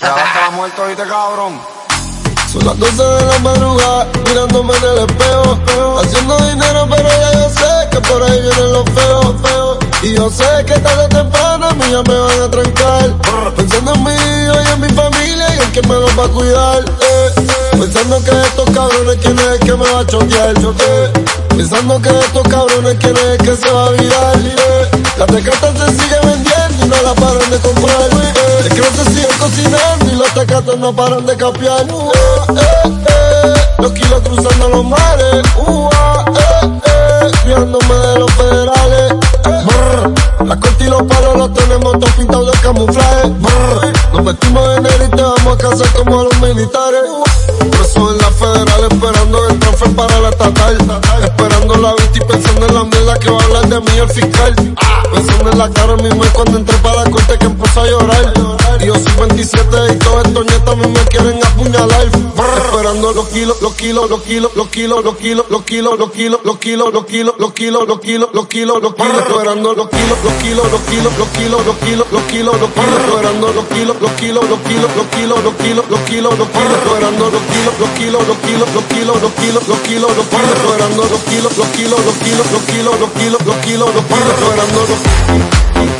Grabaste la muerte, ¿viste, cabrón? Son las 12 de la madrugada, mirándome en el espejo, haciendo dinero, pero ya yo sé que por ahí vienen los feos, feos. Y yo sé que tarde o temprano a mí ya me van a trancar. Pensando en mí y en mi familia y en quién me los va a cuidar. Eh. Pensando que estos cabrones quién es que me va a chotear. Eh. Pensando que estos cabrones quién es que se va a virar. Eh. La tecata se sigue vendiendo y no la paran de comprar. Que no se cocinando y los tecatos no paran de capear. Eh, eh, eh. Los kilos cruzando los mares. Uh, ah, eh, eh. Cuidándome de los federales. Brr. La corte y los palos los tenemos todos pintados de camuflaje. Nos metimos en él y te vamos a casar como a los militares. Preso en la federal esperando el transfer para la estatal. Esperando la vista y pensando en la mierda que va a de el fiscal. Pensando en la cara de mi mujer cuando entré para la corte que empezó a llorar. Y yo soy 27 y todos estos nietos a mí me quieren apuñalar. Esperando los kilos, los kilos, los kilos, los kilos, los kilos, los kilos, los kilos, los kilos, los kilos, los kilos, los kilos, los kilos, los kilos, esperando los kilos, los kilos, los kilos, los kilos, los kilos, los kilos, los kilos, esperando los kilos, los kilos, los kilos, los kilos, los kilos, los kilos, los kilos, esperando los kilos, los kilos, los kilos, los kilos, los kilos, los kilos, los kilos, esperando los kilos, los kilos, los kilos, los kilos, los kilos, los kilos, los kilos, esperando los